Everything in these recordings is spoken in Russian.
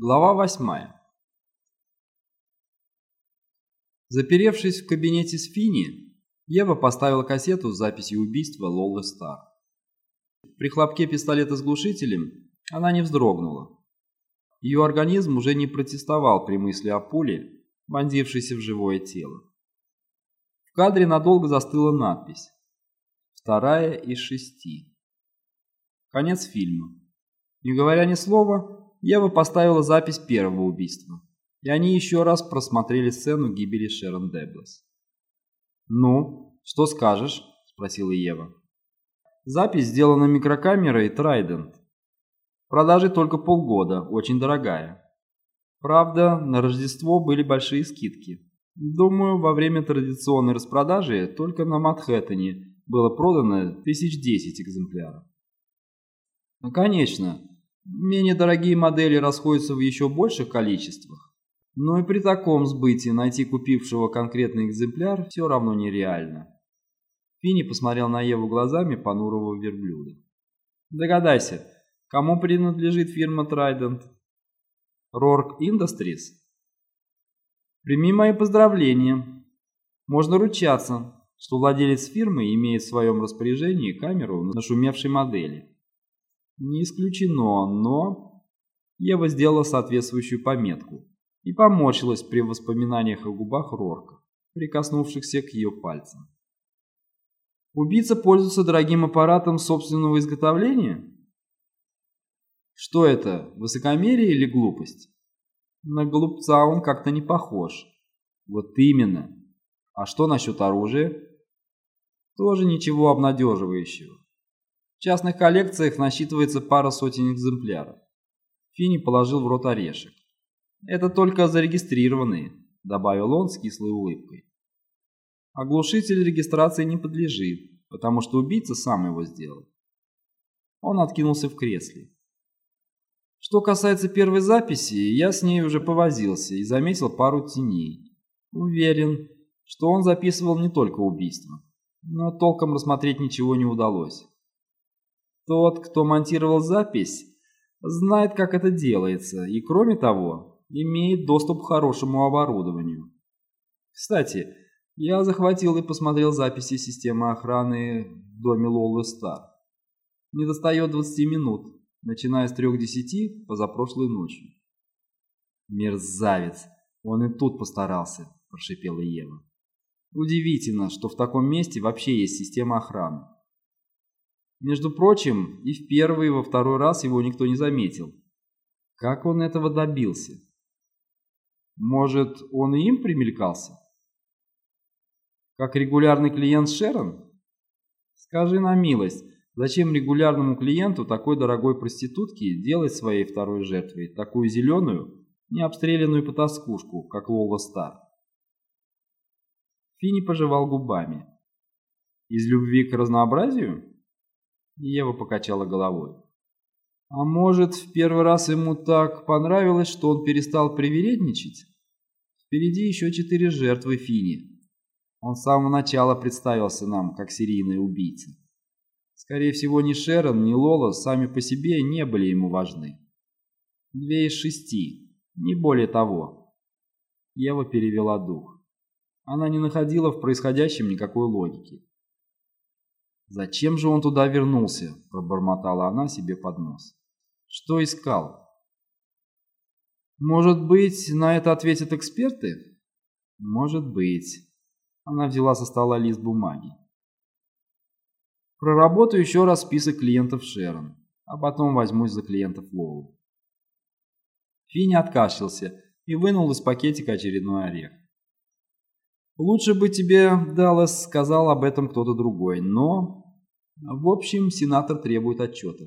Глава восьмая. Заперевшись в кабинете с Фини, Ева поставила кассету с записью убийства Лолы Стар. При хлопке пистолета с глушителем она не вздрогнула. Ее организм уже не протестовал при мысли о пуле, вонзившейся в живое тело. В кадре надолго застыла надпись «Вторая из шести». Конец фильма. Не говоря ни слова, Ева поставила запись первого убийства, и они еще раз просмотрели сцену гибели Шерон Деблес. «Ну, что скажешь?» – спросила Ева. Запись сделана микрокамерой Trident. Продажи только полгода, очень дорогая. Правда, на Рождество были большие скидки. Думаю, во время традиционной распродажи только на Манхэттене было продано тысяч десять экземпляров. Ну, конечно, Менее дорогие модели расходятся в еще больших количествах. Но и при таком сбытии найти купившего конкретный экземпляр все равно нереально. Финни посмотрел на Еву глазами понурого верблюда. Догадайся, кому принадлежит фирма Trident? Rourke Industries? Прими мои поздравления. Можно ручаться, что владелец фирмы имеет в своем распоряжении камеру нашумевшей модели. Не исключено, но... Ева сделала соответствующую пометку и поморщилась при воспоминаниях о губах Рорка, прикоснувшихся к ее пальцам. Убийца пользуется дорогим аппаратом собственного изготовления? Что это, высокомерие или глупость? На глупца он как-то не похож. Вот именно. А что насчет оружия? Тоже ничего обнадеживающего. В частных коллекциях насчитывается пара сотен экземпляров. Финни положил в рот орешек. «Это только зарегистрированные», — добавил он с кислой улыбкой. Оглушитель регистрации не подлежит, потому что убийца сам его сделал. Он откинулся в кресле. Что касается первой записи, я с ней уже повозился и заметил пару теней. Уверен, что он записывал не только убийство, но толком рассмотреть ничего не удалось. Тот, кто монтировал запись, знает, как это делается, и кроме того, имеет доступ к хорошему оборудованию. Кстати, я захватил и посмотрел записи системы охраны в доме Лолы Стар. Не достает 20 минут, начиная с 3.10 позапрошлой ночью. «Мерзавец! Он и тут постарался», – прошипела Ева. «Удивительно, что в таком месте вообще есть система охраны. Между прочим, и в первый, и во второй раз его никто не заметил. Как он этого добился? Может, он и им примелькался? Как регулярный клиент Шерон? Скажи на милость, зачем регулярному клиенту такой дорогой проститутки делать своей второй жертвой такую зеленую, необстрелянную потаскушку, как Лола Стар? Финни пожевал губами. Из любви к разнообразию? Ева покачала головой. А может, в первый раз ему так понравилось, что он перестал привередничать? Впереди еще четыре жертвы Фини. Он с самого начала представился нам как серийный убийца. Скорее всего, ни Шерон, ни Лола сами по себе не были ему важны. Две из шести, не более того. Ева перевела дух. Она не находила в происходящем никакой логики. «Зачем же он туда вернулся?» – пробормотала она себе под нос. «Что искал?» «Может быть, на это ответят эксперты?» «Может быть». Она взяла со стола лист бумаги. «Проработаю еще раз список клиентов Шерон, а потом возьмусь за клиентов Лоу». Финни откашлялся и вынул из пакетика очередной орех. Лучше бы тебе, Даллас, сказал об этом кто-то другой, но... В общем, сенатор требует отчета.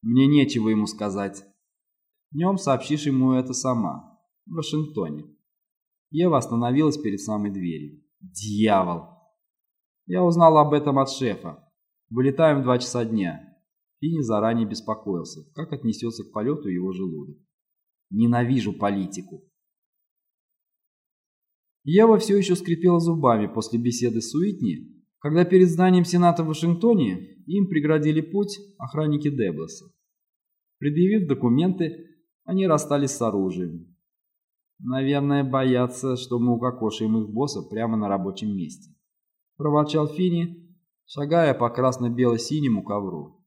Мне нечего ему сказать. Днем сообщишь ему это сама, в Вашингтоне. Ева остановилась перед самой дверью. Дьявол! Я узнал об этом от шефа. Вылетаем в два часа дня. Финни заранее беспокоился, как отнесется к полету его желудок. Ненавижу политику. Ева все еще скрипела зубами после беседы с Уитни, когда перед зданием Сената в Вашингтоне им преградили путь охранники Деблеса. Предъявив документы, они расстались с оружием. Наверное, боятся, что мы укокошим их босса прямо на рабочем месте. Проворчал Фини, шагая по красно-бело-синему ковру.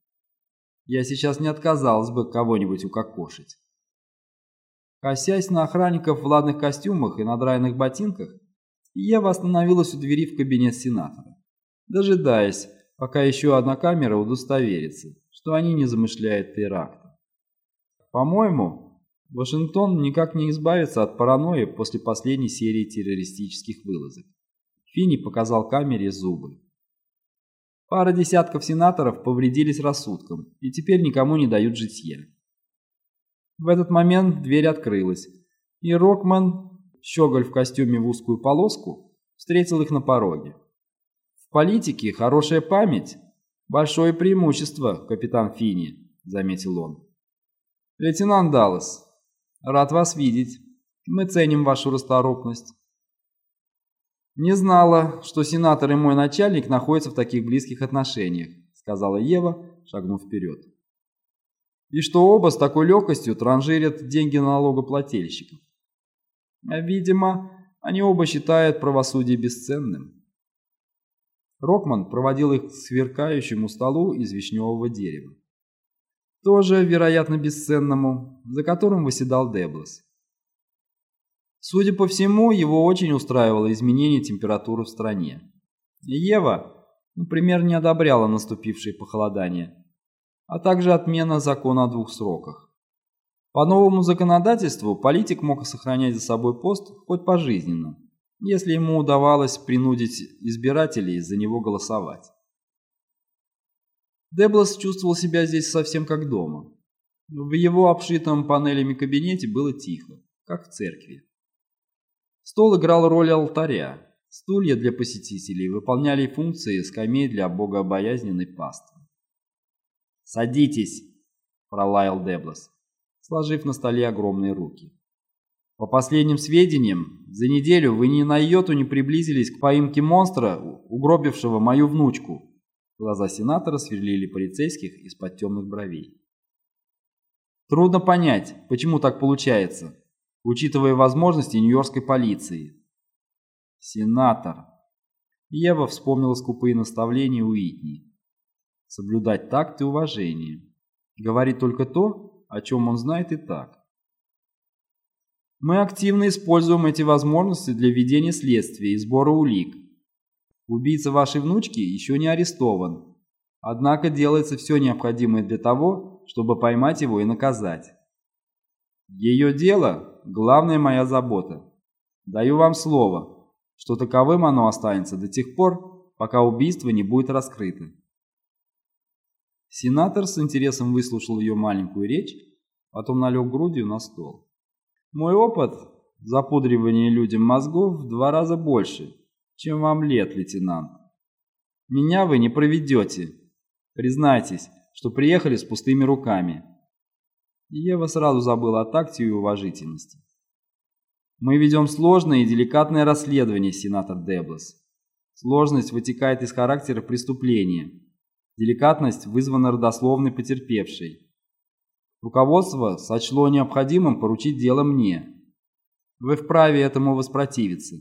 Я сейчас не отказалась бы кого-нибудь укокошить. Косясь на охранников в ладных костюмах и надраенных ботинках, Ева остановилась у двери в кабинет сенатора, дожидаясь, пока еще одна камера удостоверится, что они не замышляют теракта. По-моему, Вашингтон никак не избавится от паранойи после последней серии террористических вылазок. Финни показал камере зубы. Пара десятков сенаторов повредились рассудком и теперь никому не дают житья. В этот момент дверь открылась, и Рокман, щеголь в костюме в узкую полоску, встретил их на пороге. «В политике хорошая память – большое преимущество, капитан Финни», – заметил он. «Лейтенант Даллас, рад вас видеть. Мы ценим вашу расторопность». «Не знала, что сенатор и мой начальник находятся в таких близких отношениях», – сказала Ева, шагнув вперед и что оба с такой легкостью транжирят деньги налогоплательщиков. Видимо, они оба считают правосудие бесценным. Рокман проводил их к сверкающему столу из вишневого дерева. Тоже, вероятно, бесценному, за которым выседал Деблес. Судя по всему, его очень устраивало изменение температуры в стране. Ева, например, не одобряла наступившее похолодание а также отмена закона о двух сроках. По новому законодательству политик мог сохранять за собой пост хоть пожизненно, если ему удавалось принудить избирателей за него голосовать. Деблас чувствовал себя здесь совсем как дома. В его обшитом панелями кабинете было тихо, как в церкви. Стол играл роль алтаря, стулья для посетителей выполняли функции скамей для богообоязненной пасты. «Садитесь!» – пролаял Деблас, сложив на столе огромные руки. «По последним сведениям, за неделю вы ни на йоту не приблизились к поимке монстра, угробившего мою внучку». Глаза сенатора сверлили полицейских из-под темных бровей. Трудно понять, почему так получается, учитывая возможности нью-йоркской полиции. Сенатор. Ева вспомнила скупые наставления Уитни соблюдать такт и уважение, говорить только то, о чем он знает и так. Мы активно используем эти возможности для ведения следствия и сбора улик. Убийца вашей внучки еще не арестован, однако делается все необходимое для того, чтобы поймать его и наказать. Ее дело – главная моя забота. Даю вам слово, что таковым оно останется до тех пор, пока убийство не будет раскрыто. Сенатор с интересом выслушал ее маленькую речь, потом налег грудью на стол. «Мой опыт запудривания людям мозгов в два раза больше, чем вам лет, лейтенант. Меня вы не проведете. Признайтесь, что приехали с пустыми руками». Ева сразу забыла о такте и уважительности. «Мы ведем сложное и деликатное расследование, сенатор Деблас. Сложность вытекает из характера преступления» Деликатность вызвана родословной потерпевшей. Руководство сочло необходимым поручить дело мне. Вы вправе этому воспротивиться.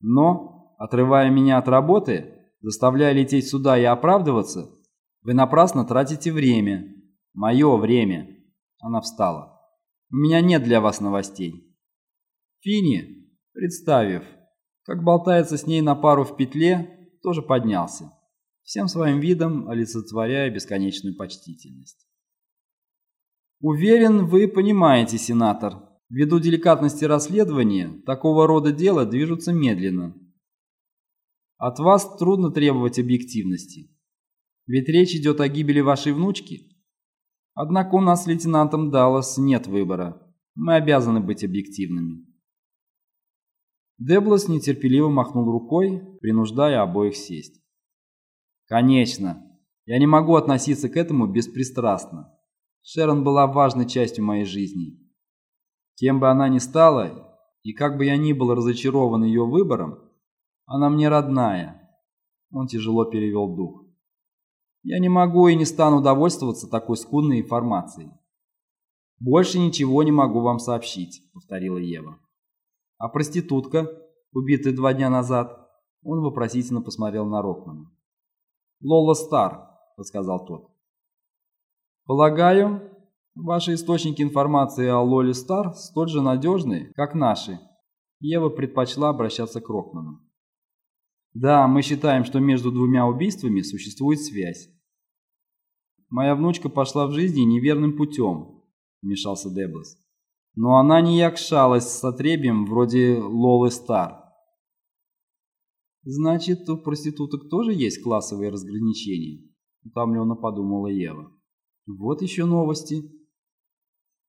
Но, отрывая меня от работы, заставляя лететь сюда и оправдываться, вы напрасно тратите время. Мое время. Она встала. У меня нет для вас новостей. Фини, представив, как болтается с ней на пару в петле, тоже поднялся всем своим видом олицетворяя бесконечную почтительность. Уверен, вы понимаете, сенатор, ввиду деликатности расследования, такого рода дела движутся медленно. От вас трудно требовать объективности, ведь речь идет о гибели вашей внучки. Однако у нас с лейтенантом Даллас нет выбора, мы обязаны быть объективными. Деблас нетерпеливо махнул рукой, принуждая обоих сесть. Конечно. Я не могу относиться к этому беспристрастно. Шерон была важной частью моей жизни. Кем бы она ни стала, и как бы я ни был разочарован ее выбором, она мне родная. Он тяжело перевел дух. Я не могу и не стану довольствоваться такой скудной информацией. «Больше ничего не могу вам сообщить», — повторила Ева. «А проститутка, убитая два дня назад?» Он вопросительно посмотрел на Рокмана. «Лола Стар», — подсказал тот. «Полагаю, ваши источники информации о Лоле Стар столь же надежны, как наши». Ева предпочла обращаться к Рокману. «Да, мы считаем, что между двумя убийствами существует связь. Моя внучка пошла в жизни неверным путем, вмешался Деблес. Но она не якшалась с отребием вроде Лолы Стар. Значит, у проституток тоже есть классовые разграничения, утомленно подумала Ева. Вот еще новости.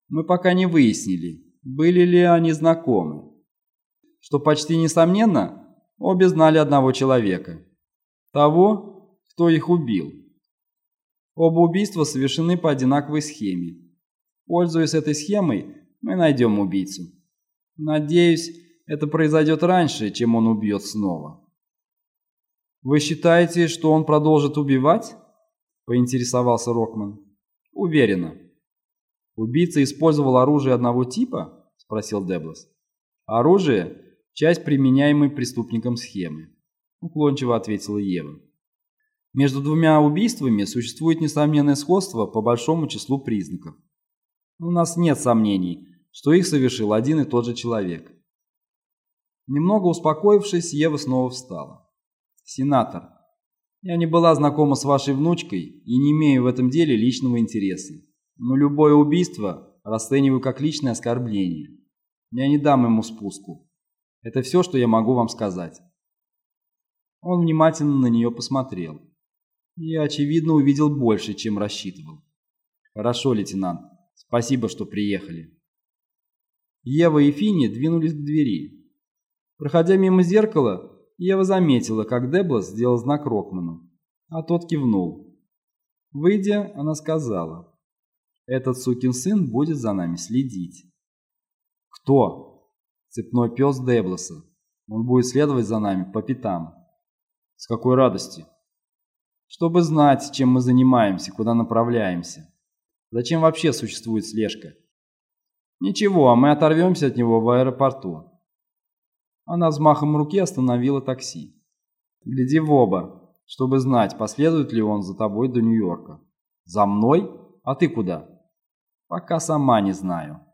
Мы пока не выяснили, были ли они знакомы. Что почти несомненно, обе знали одного человека. Того, кто их убил. Оба убийства совершены по одинаковой схеме. Пользуясь этой схемой, мы найдем убийцу. Надеюсь, это произойдет раньше, чем он убьет снова. «Вы считаете, что он продолжит убивать?» – поинтересовался Рокман. «Уверена». «Убийца использовал оружие одного типа?» – спросил Деблас. «Оружие – часть применяемой преступником схемы», – уклончиво ответила Ева. Между двумя убийствами существует несомненное сходство по большому числу признаков. У нас нет сомнений, что их совершил один и тот же человек. Немного успокоившись, Ева снова встала. «Сенатор, я не была знакома с вашей внучкой и не имею в этом деле личного интереса. Но любое убийство расцениваю как личное оскорбление. Я не дам ему спуску. Это все, что я могу вам сказать». Он внимательно на нее посмотрел. Я, очевидно, увидел больше, чем рассчитывал. Хорошо, лейтенант. Спасибо, что приехали. Ева и Финни двинулись к двери. Проходя мимо зеркала, Ева заметила, как Деблас сделал знак Рокману, а тот кивнул. Выйдя, она сказала, «Этот сукин сын будет за нами следить». «Кто?» «Цепной пес Дебласа. Он будет следовать за нами по пятам». «С какой радости?» чтобы знать, чем мы занимаемся, куда направляемся. Зачем вообще существует слежка? Ничего, мы оторвемся от него в аэропорту. Она взмахом руки остановила такси. Гляди в оба, чтобы знать, последует ли он за тобой до Нью-Йорка. За мной? А ты куда? Пока сама не знаю.